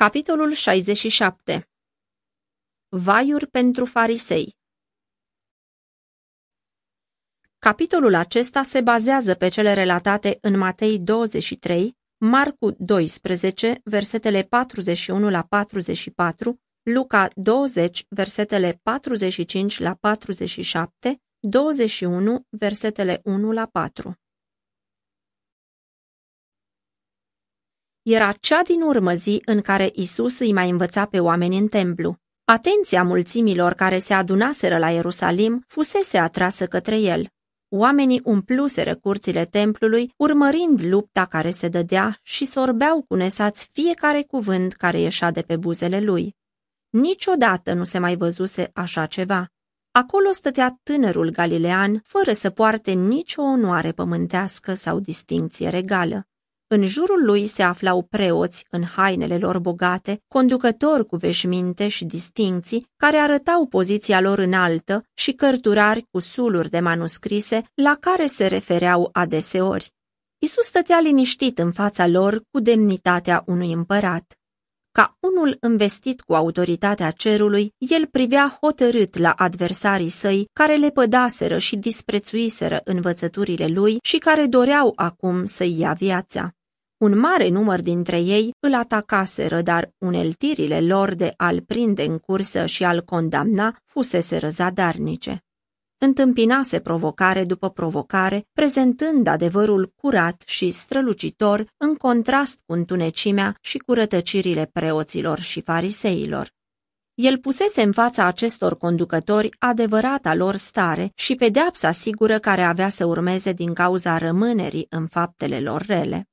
Capitolul 67 Vaiuri pentru farisei Capitolul acesta se bazează pe cele relatate în Matei 23, Marcu 12, versetele 41 la 44, Luca 20, versetele 45 la 47, 21, versetele 1 la 4. Era cea din urmă zi în care Isus îi mai învăța pe oameni în templu. Atenția mulțimilor care se adunaseră la Ierusalim fusese atrasă către el. Oamenii umpluseră curțile templului, urmărind lupta care se dădea și sorbeau cu nesați fiecare cuvânt care ieșea de pe buzele lui. Niciodată nu se mai văzuse așa ceva. Acolo stătea tânărul galilean, fără să poarte nicio onoare pământească sau distinție regală. În jurul lui se aflau preoți în hainele lor bogate, conducători cu veșminte și distinții, care arătau poziția lor înaltă și cărturari cu suluri de manuscrise la care se refereau adeseori. Isus stătea liniștit în fața lor cu demnitatea unui împărat. Ca unul investit cu autoritatea cerului, el privea hotărât la adversarii săi care le pădaseră și disprețuiseră învățăturile lui și care doreau acum să-i ia viața. Un mare număr dintre ei îl atacaseră, dar uneltirile lor de a-l prinde în cursă și a-l condamna fusese răzadarnice. Întâmpinase provocare după provocare, prezentând adevărul curat și strălucitor în contrast cu întunecimea și cu rătăcirile preoților și fariseilor. El pusese în fața acestor conducători adevărata lor stare și pedeapsa sigură care avea să urmeze din cauza rămânerii în faptele lor rele.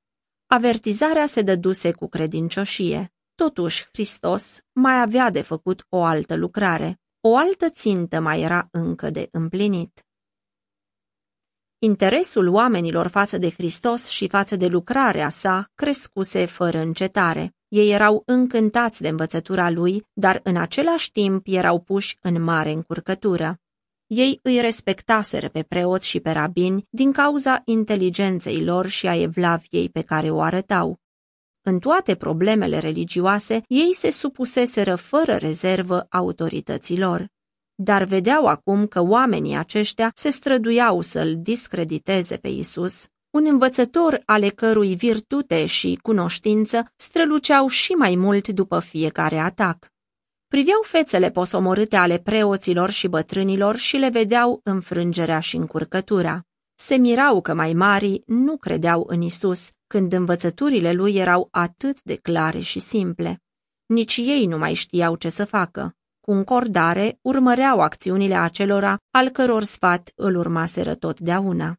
Avertizarea se dăduse cu credincioșie. Totuși, Hristos mai avea de făcut o altă lucrare. O altă țintă mai era încă de împlinit. Interesul oamenilor față de Hristos și față de lucrarea sa crescuse fără încetare. Ei erau încântați de învățătura lui, dar în același timp erau puși în mare încurcătură. Ei îi respectaseră pe preoți și pe rabini din cauza inteligenței lor și a evlaviei pe care o arătau. În toate problemele religioase, ei se supuseseră fără rezervă autorităților. Dar vedeau acum că oamenii aceștia se străduiau să-l discrediteze pe Isus, un învățător ale cărui virtute și cunoștință străluceau și mai mult după fiecare atac. Priveau fețele posomorâte ale preoților și bătrânilor și le vedeau înfrângerea și încurcătura. Se mirau că mai mari nu credeau în Isus, când învățăturile lui erau atât de clare și simple. Nici ei nu mai știau ce să facă. Cu încordare urmăreau acțiunile acelora al căror sfat îl urmaseră totdeauna.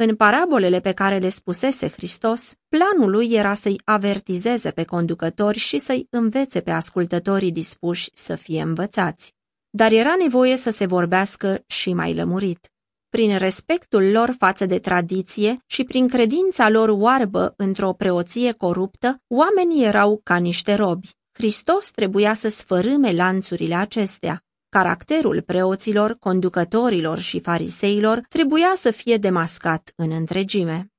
În parabolele pe care le spusese Hristos, planul lui era să-i avertizeze pe conducători și să-i învețe pe ascultătorii dispuși să fie învățați. Dar era nevoie să se vorbească și mai lămurit. Prin respectul lor față de tradiție și prin credința lor oarbă într-o preoție coruptă, oamenii erau ca niște robi. Hristos trebuia să sfărâme lanțurile acestea. Caracterul preoților, conducătorilor și fariseilor trebuia să fie demascat în întregime.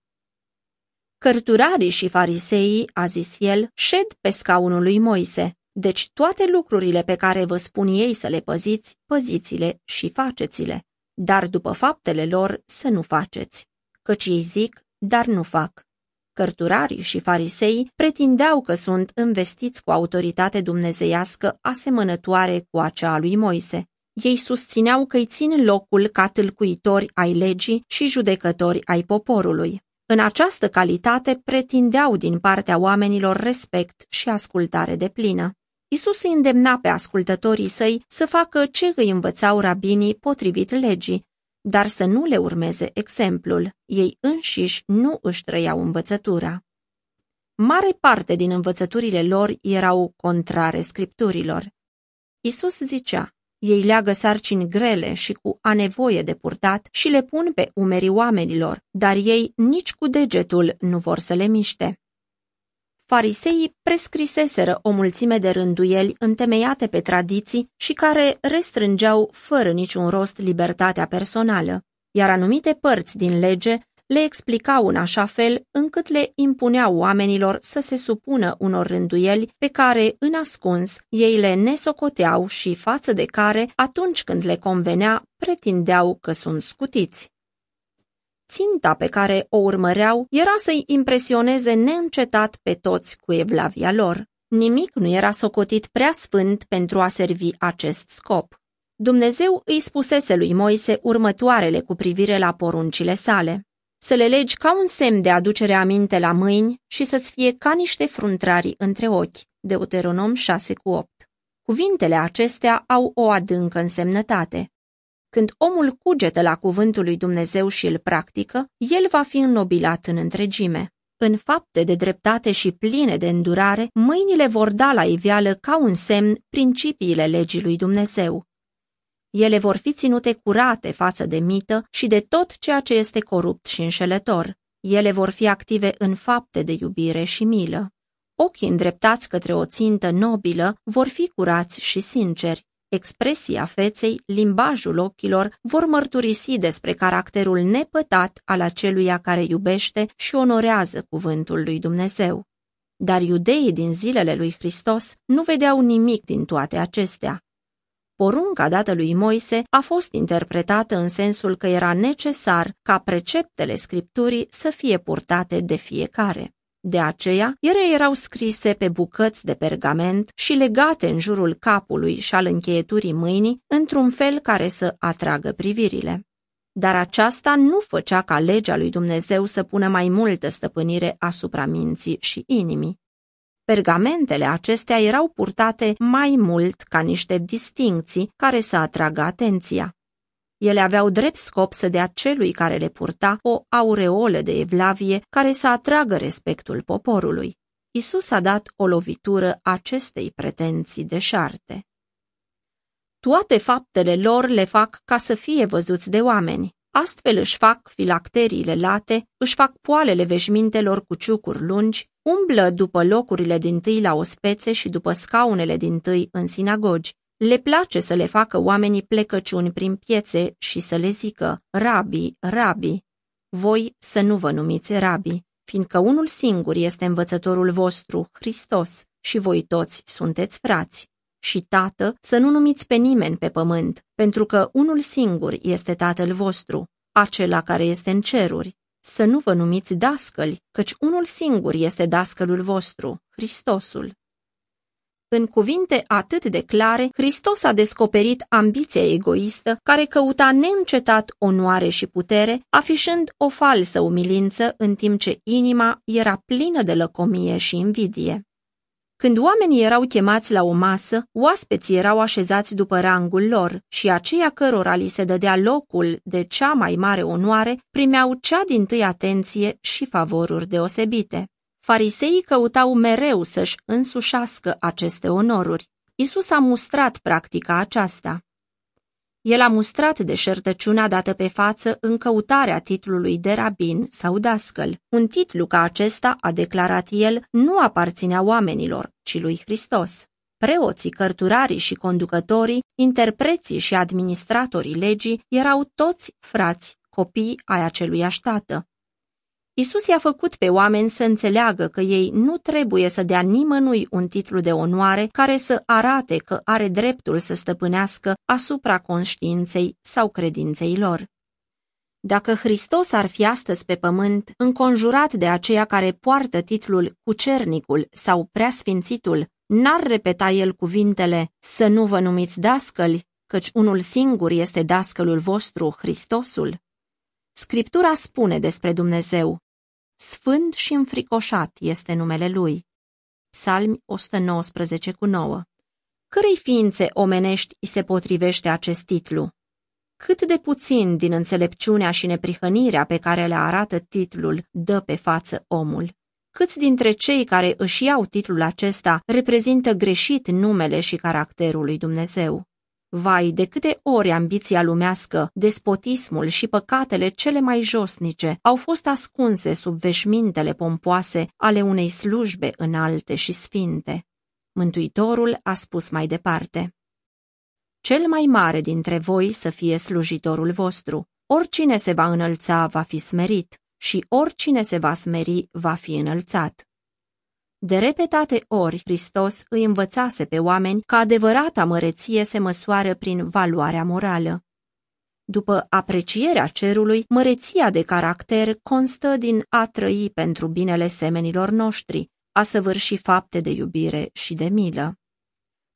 Cărturarii și fariseii, a zis el, șed pe scaunul lui Moise, deci toate lucrurile pe care vă spun ei să le păziți, păziți-le și faceți-le, dar după faptele lor să nu faceți, căci ei zic, dar nu fac. Cărturarii și farisei pretindeau că sunt investiți cu autoritate dumnezeiască asemănătoare cu acea lui Moise. Ei susțineau că îi țin locul ca tâlcuitori ai legii și judecători ai poporului. În această calitate pretindeau din partea oamenilor respect și ascultare de plină. Isus îi îndemna pe ascultătorii săi să facă ce îi învățau rabinii potrivit legii, dar să nu le urmeze exemplul, ei înșiși nu își trăiau învățătura. Mare parte din învățăturile lor erau contrare scripturilor. Isus zicea, ei leagă sarcini grele și cu a nevoie de purtat și le pun pe umerii oamenilor, dar ei nici cu degetul nu vor să le miște. Fariseii prescriseseră o mulțime de rânduieli întemeiate pe tradiții și care restrângeau fără niciun rost libertatea personală, iar anumite părți din lege le explicau în așa fel încât le impuneau oamenilor să se supună unor rânduieli pe care, în ascuns, ei le nesocoteau și față de care, atunci când le convenea, pretindeau că sunt scutiți. Ținta pe care o urmăreau era să-i impresioneze neîncetat pe toți cu evlavia lor. Nimic nu era socotit prea sfânt pentru a servi acest scop. Dumnezeu îi spusese lui Moise următoarele cu privire la poruncile sale. Să le legi ca un semn de aducere aminte la mâini și să-ți fie ca niște fruntrarii între ochi. Deuteronom 6 cu 8. Cuvintele acestea au o adâncă însemnătate. Când omul cugete la cuvântul lui Dumnezeu și îl practică, el va fi înnobilat în întregime. În fapte de dreptate și pline de îndurare, mâinile vor da la iveală ca un semn principiile legii lui Dumnezeu. Ele vor fi ținute curate față de mită și de tot ceea ce este corupt și înșelător. Ele vor fi active în fapte de iubire și milă. Ochii îndreptați către o țintă nobilă vor fi curați și sinceri. Expresia feței, limbajul ochilor vor mărturisi despre caracterul nepătat al aceluia care iubește și onorează cuvântul lui Dumnezeu. Dar iudeii din zilele lui Hristos nu vedeau nimic din toate acestea. Porunca dată lui Moise a fost interpretată în sensul că era necesar ca preceptele Scripturii să fie purtate de fiecare. De aceea, ele erau scrise pe bucăți de pergament și legate în jurul capului și al încheieturii mâinii, într-un fel care să atragă privirile. Dar aceasta nu făcea ca legea lui Dumnezeu să pună mai multă stăpânire asupra minții și inimii. Pergamentele acestea erau purtate mai mult ca niște distincții care să atragă atenția. Ele aveau drept scop să dea celui care le purta o aureolă de evlavie care să atragă respectul poporului. Isus a dat o lovitură acestei pretenții de șarte. Toate faptele lor le fac ca să fie văzuți de oameni. Astfel își fac filacteriile late, își fac poalele veșmintelor cu ciucuri lungi, umblă după locurile din tâi la ospețe și după scaunele din tâi în sinagogi. Le place să le facă oamenii plecăciuni prin piețe și să le zică, rabi, rabi. Voi să nu vă numiți rabi, fiindcă unul singur este învățătorul vostru, Hristos, și voi toți sunteți frați. Și tată, să nu numiți pe nimeni pe pământ, pentru că unul singur este tatăl vostru, acela care este în ceruri. Să nu vă numiți dascăli, căci unul singur este dascălul vostru, Hristosul. În cuvinte atât de clare, Hristos a descoperit ambiția egoistă care căuta neîncetat onoare și putere, afișând o falsă umilință în timp ce inima era plină de lăcomie și invidie. Când oamenii erau chemați la o masă, oaspeții erau așezați după rangul lor și aceia cărora li se dădea locul de cea mai mare onoare primeau cea din tâi atenție și favoruri deosebite. Fariseii căutau mereu să-și însușească aceste onoruri. Isus a mustrat practica aceasta. El a mustrat deșertăciunea dată pe față în căutarea titlului de rabin sau dascăl. Un titlu ca acesta, a declarat el, nu aparținea oamenilor, ci lui Hristos. Preoții, cărturarii și conducătorii, interpreții și administratorii legii erau toți frați, copii ai acelui ștată. Isus i-a făcut pe oameni să înțeleagă că ei nu trebuie să dea nimănui un titlu de onoare care să arate că are dreptul să stăpânească asupra conștiinței sau credinței lor. Dacă Hristos ar fi astăzi pe pământ, înconjurat de aceia care poartă titlul cucernicul sau preasfințitul, n-ar repeta el cuvintele să nu vă numiți dascăli, căci unul singur este dascălul vostru, Hristosul? Scriptura spune despre Dumnezeu, Sfânt și înfricoșat este numele lui. Salmi 119 cu 9 Cărei ființe omenești îi se potrivește acest titlu? Cât de puțin din înțelepciunea și neprihănirea pe care le arată titlul dă pe față omul? Câți dintre cei care își iau titlul acesta reprezintă greșit numele și caracterul lui Dumnezeu? Vai, de câte ori ambiția lumească, despotismul și păcatele cele mai josnice au fost ascunse sub veșmintele pompoase ale unei slujbe înalte și sfinte. Mântuitorul a spus mai departe, Cel mai mare dintre voi să fie slujitorul vostru. Oricine se va înălța va fi smerit și oricine se va smeri va fi înălțat. De repetate ori Hristos îi învățase pe oameni că adevărata măreție se măsoară prin valoarea morală. După aprecierea cerului, măreția de caracter constă din a trăi pentru binele semenilor noștri, a săvârși fapte de iubire și de milă.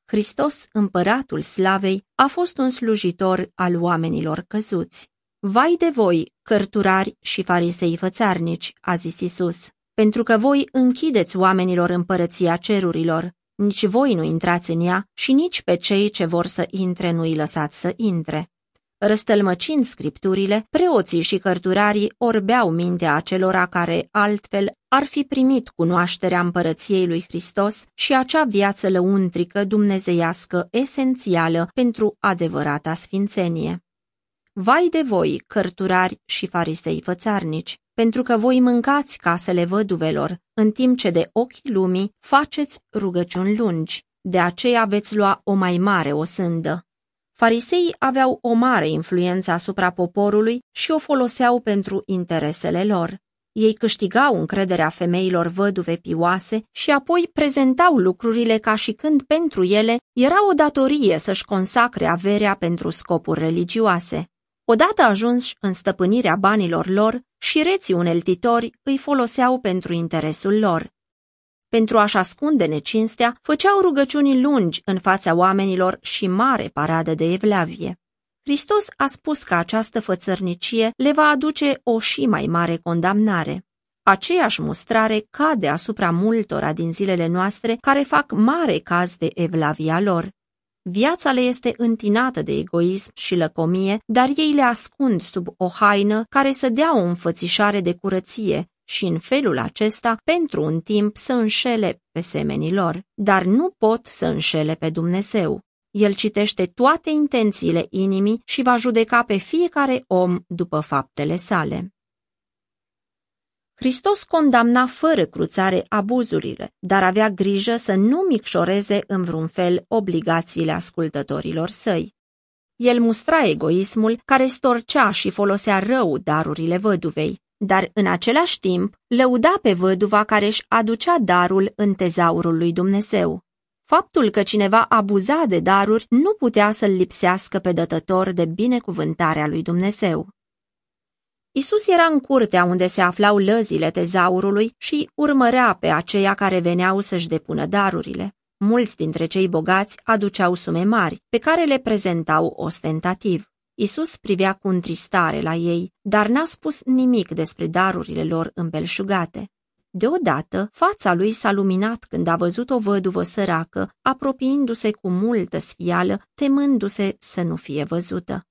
Hristos, împăratul slavei, a fost un slujitor al oamenilor căzuți. Vai de voi, cărturari și farisei fățarnici, a zis Isus, pentru că voi închideți oamenilor împărăția cerurilor, nici voi nu intrați în ea și nici pe cei ce vor să intre nu îi lăsați să intre. Răstălmăcind scripturile, preoții și cărturarii orbeau mintea acelora care, altfel, ar fi primit cunoașterea împărăției lui Hristos și acea viață lăuntrică dumnezeiască esențială pentru adevărata sfințenie. Vai de voi, cărturari și farisei fățarnici, pentru că voi mâncați casele văduvelor, în timp ce de ochii lumii faceți rugăciuni lungi, de aceea veți lua o mai mare osândă. Fariseii aveau o mare influență asupra poporului și o foloseau pentru interesele lor. Ei câștigau încrederea femeilor văduve pioase și apoi prezentau lucrurile ca și când pentru ele era o datorie să-și consacre averea pentru scopuri religioase. Odată ajuns în stăpânirea banilor lor, și reții uneltitori îi foloseau pentru interesul lor. Pentru a-și ascunde necinstea, făceau rugăciuni lungi în fața oamenilor și mare paradă de evlavie. Hristos a spus că această fățărnicie le va aduce o și mai mare condamnare. Aceeași mustrare cade asupra multora din zilele noastre care fac mare caz de evlavia lor. Viața le este întinată de egoism și lăcomie, dar ei le ascund sub o haină care să dea o înfățișare de curăție și în felul acesta, pentru un timp, să înșele pe semenii lor, dar nu pot să înșele pe Dumnezeu. El citește toate intențiile inimii și va judeca pe fiecare om după faptele sale. Hristos condamna fără cruțare abuzurile, dar avea grijă să nu micșoreze în vreun fel obligațiile ascultătorilor săi. El mustra egoismul care storcea și folosea rău darurile văduvei, dar în același timp lăuda pe văduva care își aducea darul în tezaurul lui Dumnezeu. Faptul că cineva abuza de daruri nu putea să-l lipsească pe dătător de binecuvântarea lui Dumnezeu. Isus era în curtea unde se aflau lăzile tezaurului și urmărea pe aceia care veneau să-și depună darurile. Mulți dintre cei bogați aduceau sume mari, pe care le prezentau ostentativ. Isus privea cu întristare la ei, dar n-a spus nimic despre darurile lor îmbelșugate. Deodată, fața lui s-a luminat când a văzut o văduvă săracă, apropiindu-se cu multă sfială, temându-se să nu fie văzută.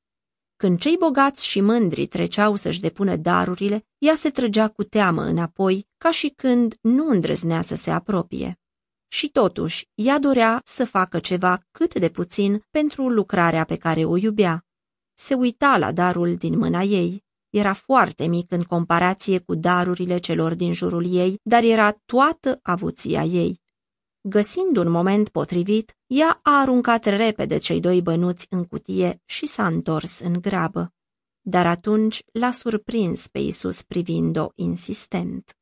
Când cei bogați și mândri treceau să-și depună darurile, ea se trăgea cu teamă înapoi, ca și când nu îndrăznea să se apropie. Și totuși, ea dorea să facă ceva cât de puțin pentru lucrarea pe care o iubea. Se uita la darul din mâna ei. Era foarte mic în comparație cu darurile celor din jurul ei, dar era toată avuția ei. Găsind un moment potrivit, ea a aruncat repede cei doi bănuți în cutie și s-a întors în grabă. Dar atunci l-a surprins pe Isus privind-o insistent.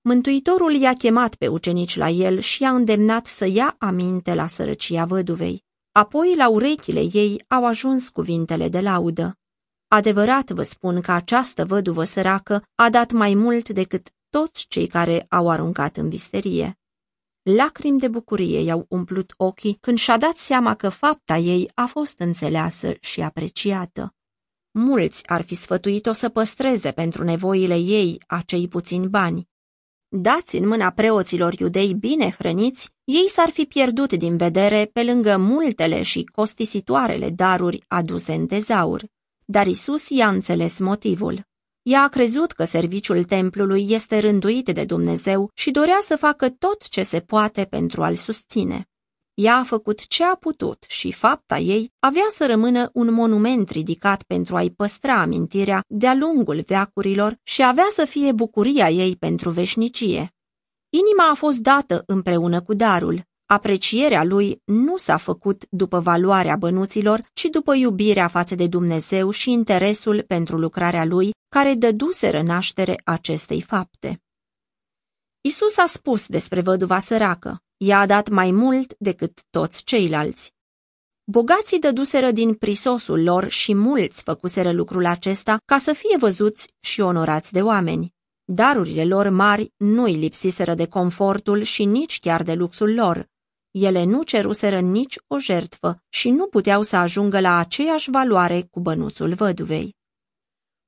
Mântuitorul i-a chemat pe ucenici la el și i-a îndemnat să ia aminte la sărăcia văduvei. Apoi la urechile ei au ajuns cuvintele de laudă. Adevărat vă spun că această văduvă săracă a dat mai mult decât toți cei care au aruncat în visterie. Lacrimi de bucurie i-au umplut ochii când și-a dat seama că fapta ei a fost înțeleasă și apreciată. Mulți ar fi sfătuit-o să păstreze pentru nevoile ei acei puțini bani. Dați în mâna preoților iudei bine hrăniți, ei s-ar fi pierdut din vedere pe lângă multele și costisitoarele daruri aduse în tezaur. Dar Isus i-a înțeles motivul. Ea a crezut că serviciul templului este rânduit de Dumnezeu și dorea să facă tot ce se poate pentru a-l susține. Ea a făcut ce a putut și fapta ei avea să rămână un monument ridicat pentru a-i păstra amintirea de-a lungul veacurilor și avea să fie bucuria ei pentru veșnicie. Inima a fost dată împreună cu darul, Aprecierea lui nu s-a făcut după valoarea bănuților, ci după iubirea față de Dumnezeu și interesul pentru lucrarea lui, care dăduseră naștere acestei fapte. Isus a spus despre văduva săracă, ea a dat mai mult decât toți ceilalți. Bogații dăduseră din prisosul lor și mulți făcuseră lucrul acesta ca să fie văzuți și onorați de oameni. Darurile lor mari nu îi lipsiseră de confortul și nici chiar de luxul lor. Ele nu ceruseră nici o jertfă și nu puteau să ajungă la aceeași valoare cu bănuțul văduvei.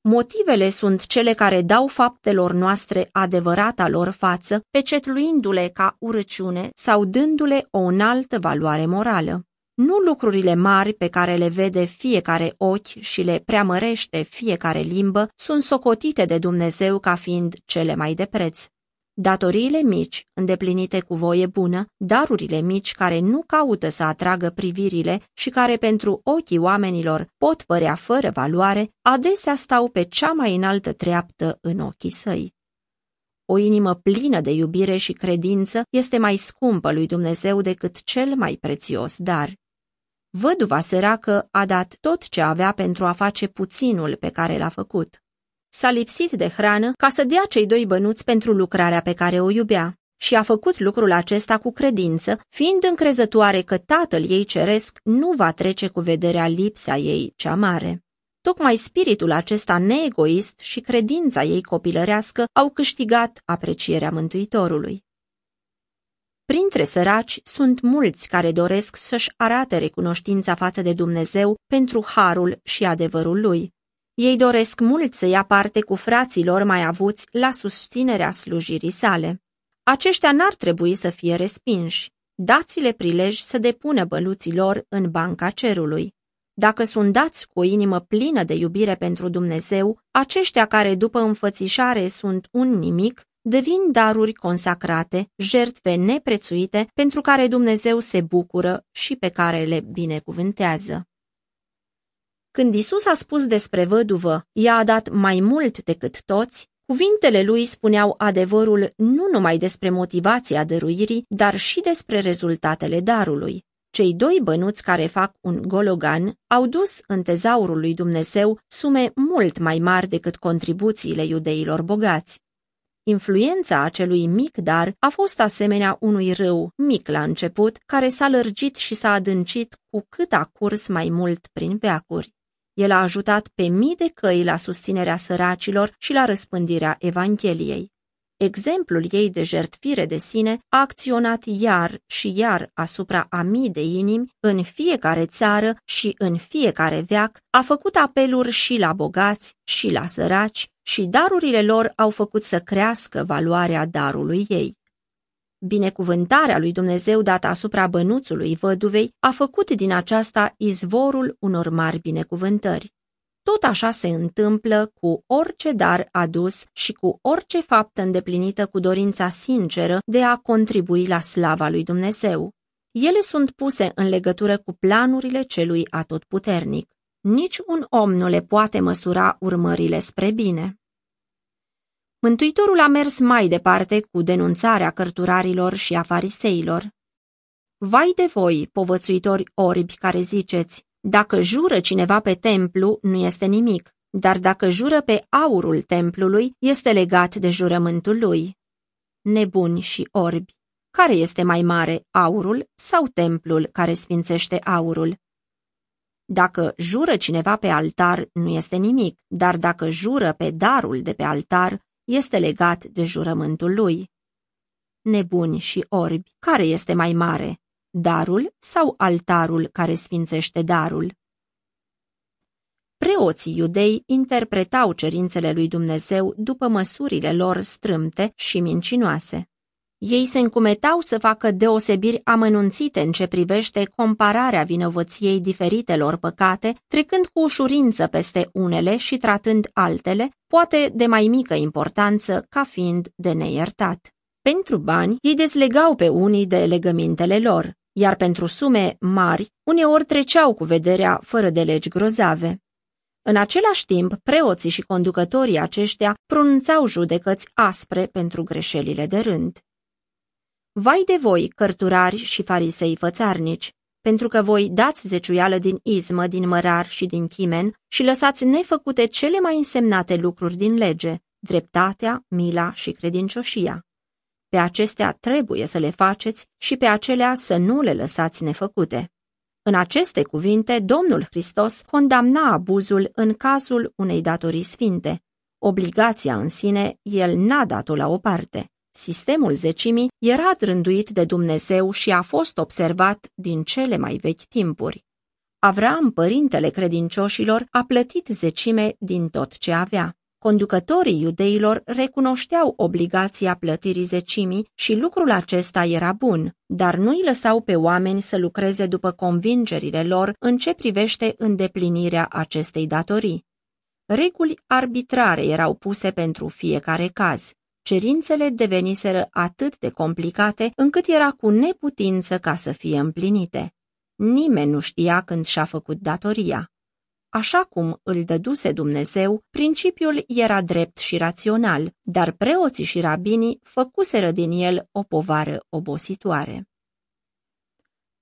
Motivele sunt cele care dau faptelor noastre adevărata lor față, pecetluindu-le ca urăciune sau dându-le o înaltă valoare morală. Nu lucrurile mari pe care le vede fiecare ochi și le preamărește fiecare limbă sunt socotite de Dumnezeu ca fiind cele mai de preț. Datoriile mici, îndeplinite cu voie bună, darurile mici care nu caută să atragă privirile și care pentru ochii oamenilor pot părea fără valoare, adesea stau pe cea mai înaltă treaptă în ochii săi. O inimă plină de iubire și credință este mai scumpă lui Dumnezeu decât cel mai prețios dar. Văduva săracă a dat tot ce avea pentru a face puținul pe care l-a făcut. S-a lipsit de hrană ca să dea cei doi bănuți pentru lucrarea pe care o iubea și a făcut lucrul acesta cu credință, fiind încrezătoare că tatăl ei ceresc nu va trece cu vederea lipsa ei cea mare. Tocmai spiritul acesta neegoist și credința ei copilărească au câștigat aprecierea Mântuitorului. Printre săraci sunt mulți care doresc să-și arate recunoștința față de Dumnezeu pentru harul și adevărul lui. Ei doresc mult să ia parte cu frații lor mai avuți la susținerea slujirii sale. Aceștia n-ar trebui să fie respinși. Dați-le prilej să depună băluții lor în banca cerului. Dacă sunt dați cu o inimă plină de iubire pentru Dumnezeu, aceștia care după înfățișare sunt un nimic, devin daruri consacrate, jertfe neprețuite, pentru care Dumnezeu se bucură și pe care le binecuvântează. Când Isus a spus despre văduvă, ea a dat mai mult decât toți, cuvintele lui spuneau adevărul nu numai despre motivația dăruirii, dar și despre rezultatele darului. Cei doi bănuți care fac un gologan au dus în tezaurul lui Dumnezeu sume mult mai mari decât contribuțiile iudeilor bogați. Influența acelui mic dar a fost asemenea unui râu mic la început, care s-a lărgit și s-a adâncit cu cât a curs mai mult prin veacuri. El a ajutat pe mii de căi la susținerea săracilor și la răspândirea Evangheliei. Exemplul ei de jertfire de sine a acționat iar și iar asupra a mii de inimi în fiecare țară și în fiecare veac, a făcut apeluri și la bogați și la săraci și darurile lor au făcut să crească valoarea darului ei. Binecuvântarea lui Dumnezeu dată asupra bănuțului văduvei a făcut din aceasta izvorul unor mari binecuvântări. Tot așa se întâmplă cu orice dar adus și cu orice faptă îndeplinită cu dorința sinceră de a contribui la slava lui Dumnezeu. Ele sunt puse în legătură cu planurile celui atotputernic. Nici un om nu le poate măsura urmările spre bine. Mântuitorul a mers mai departe cu denunțarea cărturarilor și a fariseilor. Vai de voi, povățuitori orbi care ziceți, dacă jură cineva pe templu, nu este nimic, dar dacă jură pe aurul templului, este legat de jurământul lui. Nebuni și orbi, care este mai mare, aurul sau templul care sfințește aurul? Dacă jură cineva pe altar, nu este nimic, dar dacă jură pe darul de pe altar, este legat de jurământul lui. Nebuni și orbi, care este mai mare, darul sau altarul care sfințește darul? Preoții iudei interpretau cerințele lui Dumnezeu după măsurile lor strâmte și mincinoase. Ei se încumetau să facă deosebiri amănunțite în ce privește compararea vinovăției diferitelor păcate, trecând cu ușurință peste unele și tratând altele, poate de mai mică importanță ca fiind de neiertat. Pentru bani, ei dezlegau pe unii de legămintele lor, iar pentru sume mari, uneori treceau cu vederea fără de legi grozave. În același timp, preoții și conducătorii aceștia pronunțau judecăți aspre pentru greșelile de rând. Vai de voi, cărturari și farisei fățarnici! pentru că voi dați zeciuială din izmă, din mărar și din chimen și lăsați nefăcute cele mai însemnate lucruri din lege, dreptatea, mila și credincioșia. Pe acestea trebuie să le faceți și pe acelea să nu le lăsați nefăcute. În aceste cuvinte, Domnul Hristos condamna abuzul în cazul unei datorii sfinte. Obligația în sine, el n-a dat-o la o parte. Sistemul zecimii era rânduit de Dumnezeu și a fost observat din cele mai vechi timpuri. Avram, părintele credincioșilor, a plătit zecime din tot ce avea. Conducătorii iudeilor recunoșteau obligația plătirii zecimii și lucrul acesta era bun, dar nu îi lăsau pe oameni să lucreze după convingerile lor în ce privește îndeplinirea acestei datorii. Reguli arbitrare erau puse pentru fiecare caz. Cerințele deveniseră atât de complicate încât era cu neputință ca să fie împlinite. Nimeni nu știa când și-a făcut datoria. Așa cum îl dăduse Dumnezeu, principiul era drept și rațional, dar preoții și rabinii făcuseră din el o povară obositoare.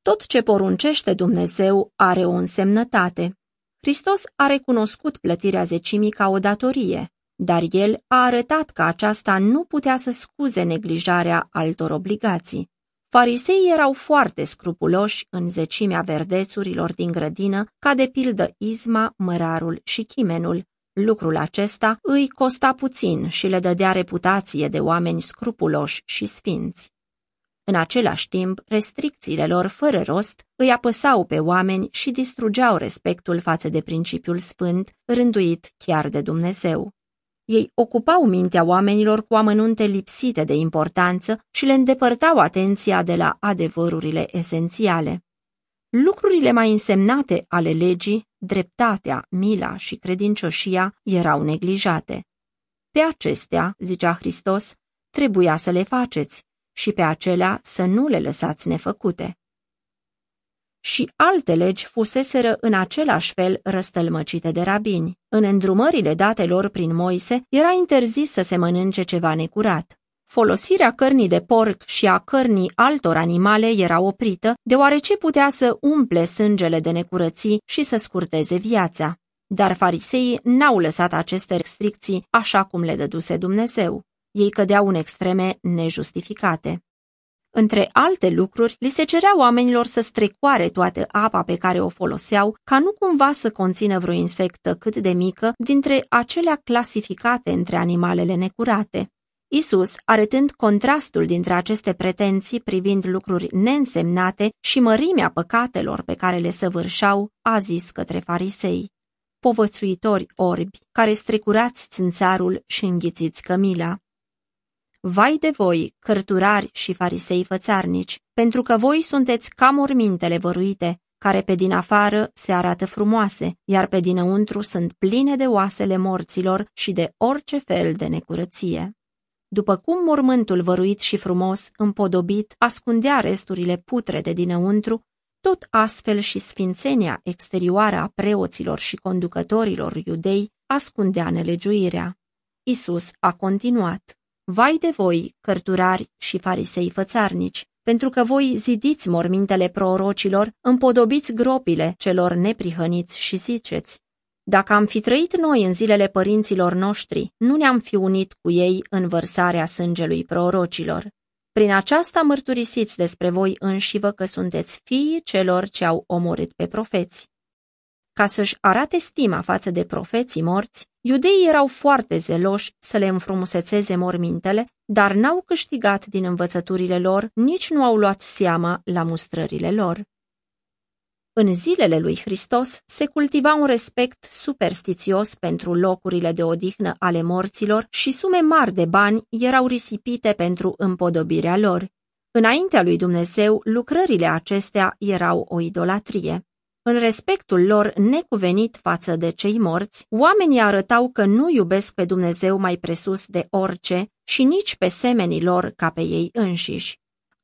Tot ce poruncește Dumnezeu are o însemnătate. Hristos a recunoscut plătirea zecimii ca o datorie, dar el a arătat că aceasta nu putea să scuze neglijarea altor obligații. Fariseii erau foarte scrupuloși în zecimea verdețurilor din grădină, ca de pildă izma, mărarul și chimenul. Lucrul acesta îi costa puțin și le dădea reputație de oameni scrupuloși și sfinți. În același timp, restricțiile lor fără rost îi apăsau pe oameni și distrugeau respectul față de principiul sfânt, rânduit chiar de Dumnezeu. Ei ocupau mintea oamenilor cu amănunte lipsite de importanță și le îndepărtau atenția de la adevărurile esențiale. Lucrurile mai însemnate ale legii, dreptatea, mila și credincioșia, erau neglijate. Pe acestea, zicea Hristos, trebuia să le faceți și pe acelea să nu le lăsați nefăcute și alte legi fuseseră în același fel răstălmăcite de rabini. În îndrumările date lor prin Moise era interzis să se mănânce ceva necurat. Folosirea cărnii de porc și a cărnii altor animale era oprită, deoarece putea să umple sângele de necurății și să scurteze viața. Dar fariseii n-au lăsat aceste restricții așa cum le dăduse Dumnezeu. Ei cădeau în extreme nejustificate. Între alte lucruri, li se cerea oamenilor să strecoare toată apa pe care o foloseau, ca nu cumva să conțină vreo insectă cât de mică dintre acelea clasificate între animalele necurate. Isus, arătând contrastul dintre aceste pretenții privind lucruri neînsemnate și mărimea păcatelor pe care le săvârșau, a zis către farisei, povățuitori orbi, care strecurați țânțarul și înghițiți cămila. Vai de voi, cărturari și farisei fățarnici, pentru că voi sunteți ca mormintele văruite, care pe din afară se arată frumoase, iar pe dinăuntru sunt pline de oasele morților și de orice fel de necurăție. După cum mormântul văruit și frumos, împodobit, ascundea resturile putre de dinăuntru, tot astfel și sfințenia exterioară a preoților și conducătorilor iudei ascundea nelegiuirea. Isus a continuat. Vai de voi, cărturari și farisei fățarnici, pentru că voi zidiți mormintele prorocilor, împodobiți gropile celor neprihăniți și ziceți. Dacă am fi trăit noi în zilele părinților noștri, nu ne-am fi unit cu ei în vărsarea sângelui prorocilor. Prin aceasta mărturisiți despre voi înșivă că sunteți fiii celor ce au omorât pe profeți. Ca să-și arate stima față de profeții morți, iudeii erau foarte zeloși să le înfrumusețeze mormintele, dar n-au câștigat din învățăturile lor, nici nu au luat seama la mustrările lor. În zilele lui Hristos se cultiva un respect superstițios pentru locurile de odihnă ale morților și sume mari de bani erau risipite pentru împodobirea lor. Înaintea lui Dumnezeu, lucrările acestea erau o idolatrie. În respectul lor necuvenit față de cei morți, oamenii arătau că nu iubesc pe Dumnezeu mai presus de orice și nici pe semenii lor ca pe ei înșiși.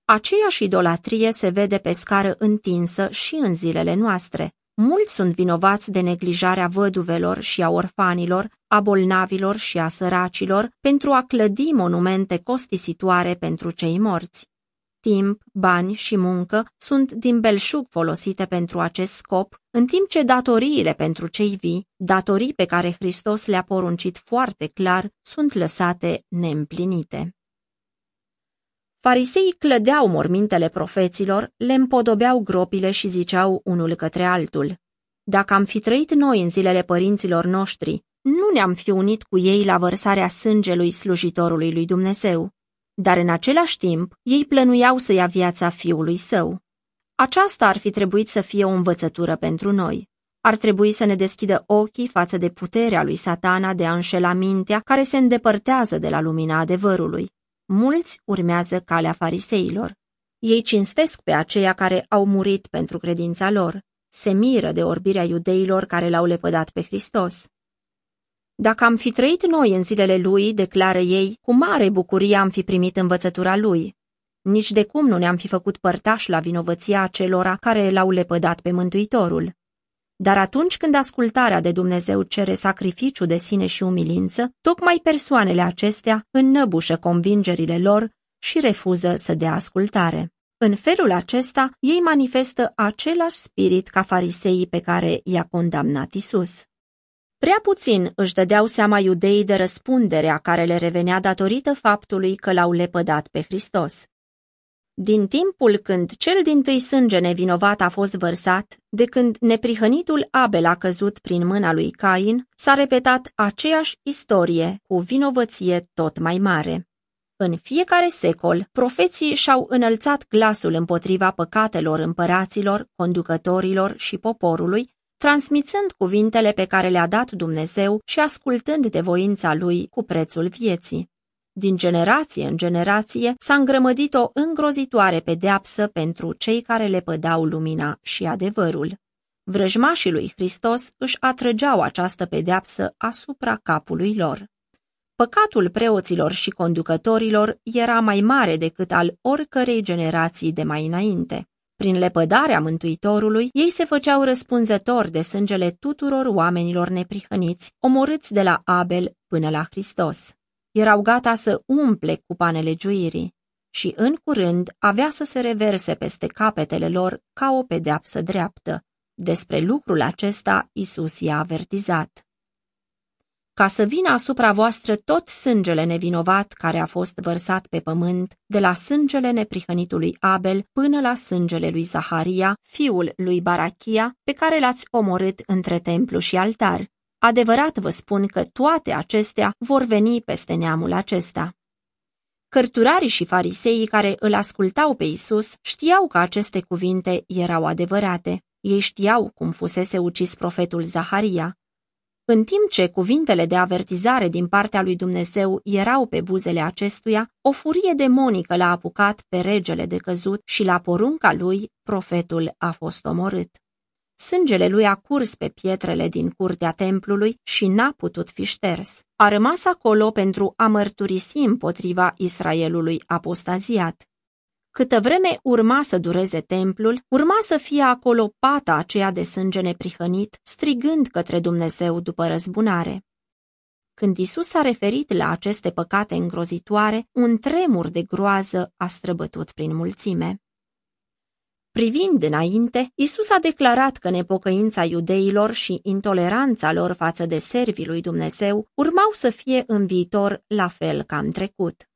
Aceeași idolatrie se vede pe scară întinsă și în zilele noastre. Mulți sunt vinovați de neglijarea văduvelor și a orfanilor, a bolnavilor și a săracilor pentru a clădi monumente costisitoare pentru cei morți. Timp, bani și muncă sunt din belșug folosite pentru acest scop, în timp ce datoriile pentru cei vii, datorii pe care Hristos le-a poruncit foarte clar, sunt lăsate neîmplinite. Fariseii clădeau mormintele profeților, le împodobeau gropile și ziceau unul către altul. Dacă am fi trăit noi în zilele părinților noștri, nu ne-am fi unit cu ei la vărsarea sângelui slujitorului lui Dumnezeu. Dar în același timp, ei plănuiau să ia viața fiului său. Aceasta ar fi trebuit să fie o învățătură pentru noi. Ar trebui să ne deschidă ochii față de puterea lui satana de a înșela mintea care se îndepărtează de la lumina adevărului. Mulți urmează calea fariseilor. Ei cinstesc pe aceia care au murit pentru credința lor. Se miră de orbirea iudeilor care l-au lepădat pe Hristos. Dacă am fi trăit noi în zilele lui, declară ei, cu mare bucurie am fi primit învățătura lui. Nici de cum nu ne-am fi făcut părtași la vinovăția acelora care l-au lepădat pe Mântuitorul. Dar atunci când ascultarea de Dumnezeu cere sacrificiu de sine și umilință, tocmai persoanele acestea înnăbușă convingerile lor și refuză să dea ascultare. În felul acesta, ei manifestă același spirit ca fariseii pe care i-a condamnat Isus. Prea puțin își dădeau seama iudeii de răspunderea care le revenea datorită faptului că l-au lepădat pe Hristos. Din timpul când cel din tâi sânge nevinovat a fost vărsat, de când neprihănitul Abel a căzut prin mâna lui Cain, s-a repetat aceeași istorie cu vinovăție tot mai mare. În fiecare secol, profeții și-au înălțat glasul împotriva păcatelor împăraților, conducătorilor și poporului, transmițând cuvintele pe care le-a dat Dumnezeu și ascultând de voința lui cu prețul vieții. Din generație în generație s-a îngrămădit o îngrozitoare pedeapsă pentru cei care le pădau lumina și adevărul. Vrăjmașii lui Hristos își atrăgeau această pedeapsă asupra capului lor. Păcatul preoților și conducătorilor era mai mare decât al oricărei generații de mai înainte. Prin lepădarea Mântuitorului, ei se făceau răspunzători de sângele tuturor oamenilor neprihăniți, omorâți de la Abel până la Hristos. Erau gata să umple cupa nelegiuirii și, în curând, avea să se reverse peste capetele lor ca o pedeapsă dreaptă. Despre lucrul acesta Isus i-a avertizat ca să vină asupra voastră tot sângele nevinovat care a fost vărsat pe pământ, de la sângele neprihănitului Abel până la sângele lui Zaharia, fiul lui Barachia, pe care l-ați omorât între templu și altar. Adevărat vă spun că toate acestea vor veni peste neamul acesta. Cărturarii și fariseii care îl ascultau pe Isus știau că aceste cuvinte erau adevărate. Ei știau cum fusese ucis profetul Zaharia, în timp ce cuvintele de avertizare din partea lui Dumnezeu erau pe buzele acestuia, o furie demonică l-a apucat pe regele de căzut și la porunca lui, profetul a fost omorât. Sângele lui a curs pe pietrele din curtea templului și n-a putut fi șters. A rămas acolo pentru a mărturisi împotriva Israelului apostaziat. Câtă vreme urma să dureze templul, urma să fie acolo pata aceea de sânge neprihănit, strigând către Dumnezeu după răzbunare. Când Isus a referit la aceste păcate îngrozitoare, un tremur de groază a străbătut prin mulțime. Privind înainte, Isus a declarat că nepocăința iudeilor și intoleranța lor față de servii lui Dumnezeu urmau să fie în viitor la fel ca în trecut.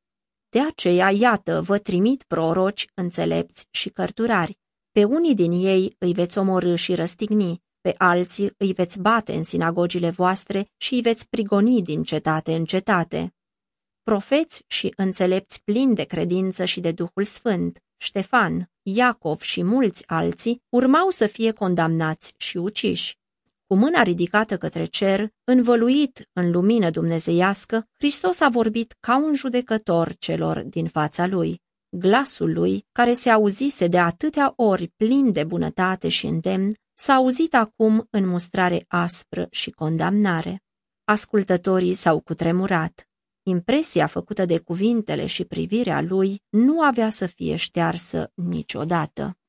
De aceea, iată, vă trimit proroci, înțelepți și cărturari. Pe unii din ei îi veți omorâ și răstigni, pe alții îi veți bate în sinagogile voastre și îi veți prigoni din cetate în cetate. Profeți și înțelepți plini de credință și de Duhul Sfânt, Ștefan, Iacov și mulți alții urmau să fie condamnați și uciși. Cu mâna ridicată către cer, învăluit în lumină dumnezeiască, Hristos a vorbit ca un judecător celor din fața lui. Glasul lui, care se auzise de atâtea ori plin de bunătate și îndemn, s-a auzit acum în mustrare aspră și condamnare. Ascultătorii s-au cutremurat. Impresia făcută de cuvintele și privirea lui nu avea să fie ștearsă niciodată.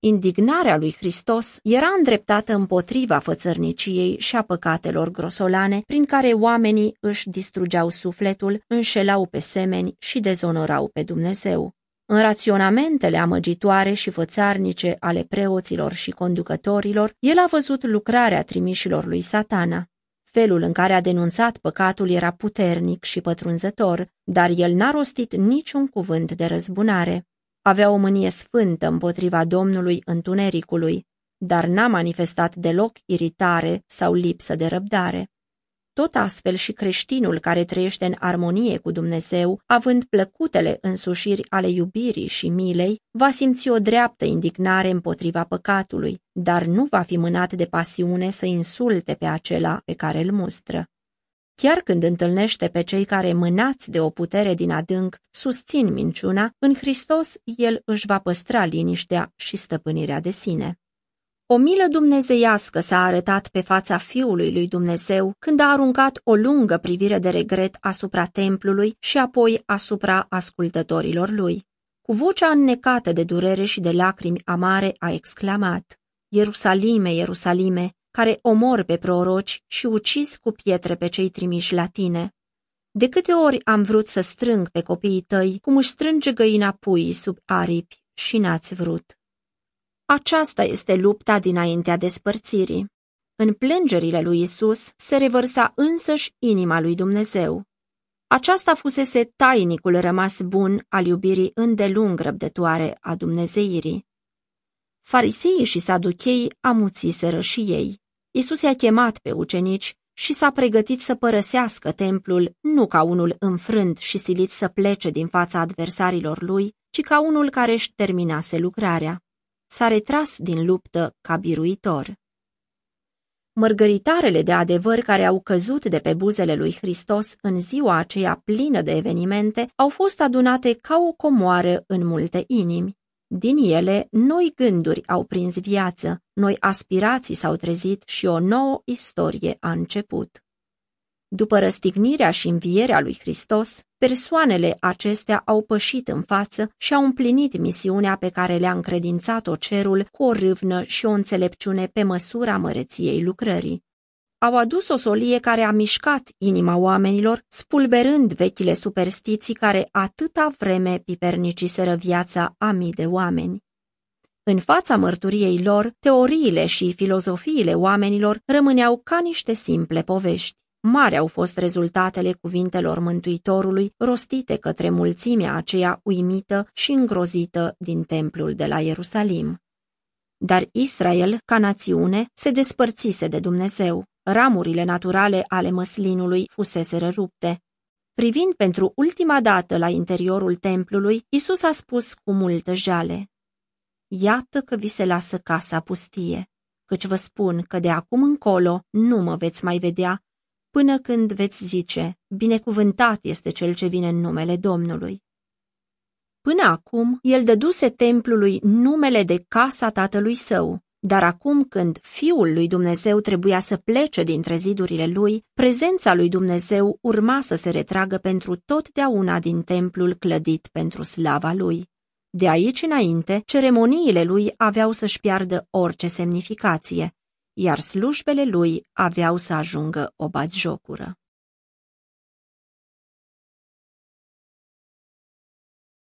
Indignarea lui Hristos era îndreptată împotriva fățărniciei și a păcatelor grosolane prin care oamenii își distrugeau sufletul, înșelau pe semeni și dezonorau pe Dumnezeu. În raționamentele amăgitoare și fățarnice ale preoților și conducătorilor, el a văzut lucrarea trimișilor lui satana. Felul în care a denunțat păcatul era puternic și pătrunzător, dar el n-a rostit niciun cuvânt de răzbunare. Avea o mânie sfântă împotriva Domnului întunericului, dar n-a manifestat deloc iritare sau lipsă de răbdare. Tot astfel și creștinul care trăiește în armonie cu Dumnezeu, având plăcutele însușiri ale iubirii și milei, va simți o dreaptă indignare împotriva păcatului, dar nu va fi mânat de pasiune să insulte pe acela pe care îl mustră. Chiar când întâlnește pe cei care, mânați de o putere din adânc, susțin minciuna, în Hristos el își va păstra liniștea și stăpânirea de sine. O milă dumnezeiască s-a arătat pe fața Fiului lui Dumnezeu când a aruncat o lungă privire de regret asupra templului și apoi asupra ascultătorilor lui. Cu vocea înnecată de durere și de lacrimi amare a exclamat, Ierusalime, Ierusalime, care omor pe proroci și ucizi cu pietre pe cei trimiși la tine. De câte ori am vrut să strâng pe copiii tăi, cum își strânge găina puii sub aripi și n-ați vrut. Aceasta este lupta dinaintea despărțirii. În plângerile lui Isus se revărsa însăși inima lui Dumnezeu. Aceasta fusese tainicul rămas bun al iubirii îndelung răbdătoare a Dumnezeirii. Fariseii și saducheii amuțiseră și ei. Isus i-a chemat pe ucenici și s-a pregătit să părăsească templul nu ca unul înfrânt și silit să plece din fața adversarilor lui, ci ca unul care își terminase lucrarea s-a retras din luptă ca biruitor. Mărgăritarele de adevăr care au căzut de pe buzele lui Hristos în ziua aceea plină de evenimente au fost adunate ca o comoară în multe inimi. Din ele, noi gânduri au prins viață, noi aspirații s-au trezit și o nouă istorie a început. După răstignirea și învierea lui Hristos, persoanele acestea au pășit în față și au împlinit misiunea pe care le-a încredințat-o cerul cu o râvnă și o înțelepciune pe măsura măreției lucrării. Au adus o solie care a mișcat inima oamenilor, spulberând vechile superstiții care atâta vreme piperniciseră viața a mii de oameni. În fața mărturiei lor, teoriile și filozofiile oamenilor rămâneau ca niște simple povești. Mari au fost rezultatele cuvintelor Mântuitorului rostite către mulțimea aceea uimită și îngrozită din templul de la Ierusalim. Dar Israel, ca națiune, se despărțise de Dumnezeu. Ramurile naturale ale măslinului fusese rupte. Privind pentru ultima dată la interiorul templului, Isus a spus cu multă jale, Iată că vi se lasă casa pustie, căci vă spun că de acum încolo nu mă veți mai vedea până când veți zice, binecuvântat este cel ce vine în numele Domnului. Până acum, el dăduse templului numele de casa tatălui său, dar acum când Fiul lui Dumnezeu trebuia să plece dintre zidurile lui, prezența lui Dumnezeu urma să se retragă pentru totdeauna din templul clădit pentru slava lui. De aici înainte, ceremoniile lui aveau să-și piardă orice semnificație, iar slujbele lui aveau să ajungă o batjocură.